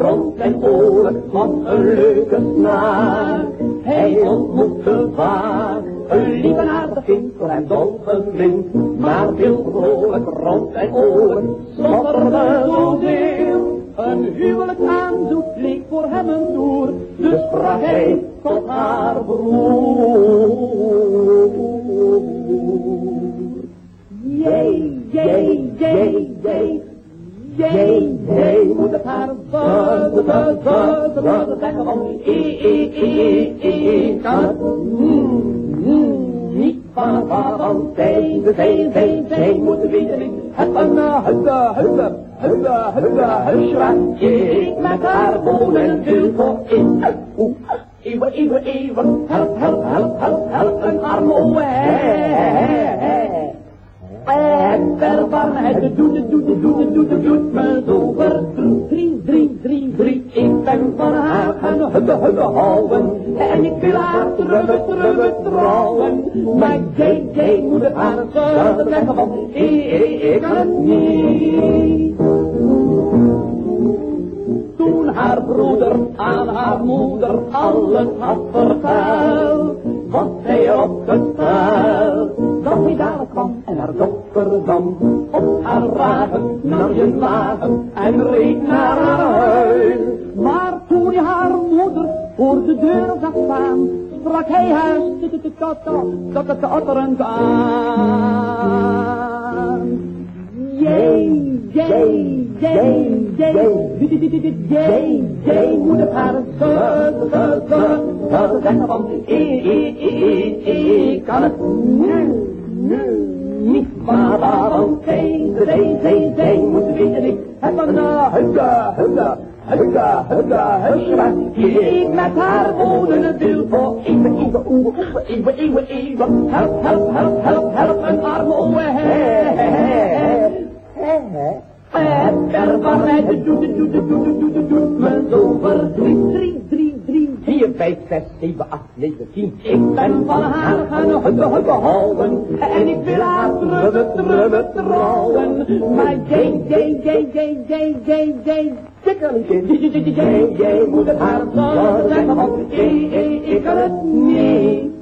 Rond zijn oren, wat een leuke snaak. Hij ontmoette vaak een lieve aardig kind voor hem dolgeblind. Maar veel vrolijk rond zijn oren, stotterde zozeer. Een huwelijk aanzoek leek voor hem een toer, dus sprak hij tot haar broer. Jee, jee, jee, jee. Jee, jee, moet het haar buzzen, buzzen, buzzen, zeggen van i, i, i, i, kan het niet van van van zij, de zij, zij, moeten weten heb een hutte, hutte, hutte, hutte, huisje, ik met haar wonen voor in. Eeuwen, eeuwen, eeuwen, help, help, help, help, help, een arme weg. En verwarmheid, doet het, doet het, doet het, doet het, doet me over. Drie, drie, drie, drie, ik ben van haar gaan hutte, hutte houden. En ik wil haar terug, terug trouwen. Maar jij, jij moet het haar zullen zeggen, want ik, ik, ik kan het niet. Haar broeder aan haar moeder alles had verteld, was zij opgesteld. Dat hij dadelijk kwam en haar dochter dan op haar wagen nam je wagen en reed naar haar huis. Maar toen hij haar moeder voor de deur zag staan, sprak hij huis dat het otterend aan. Help, help, help, help, help, een arme oe, zo verdriet. Drie, drie, drie, vier, vijf, zes, zeven, acht, negen, tien. Ik ben van haar gaan hutte houden. En ik wil haar terug, terug trouwen. Maar jij, jij, jij, jij, jij, jij, jij, zeker niet in. Jij, jij moet het haar want ik, ik, ik kan het niet.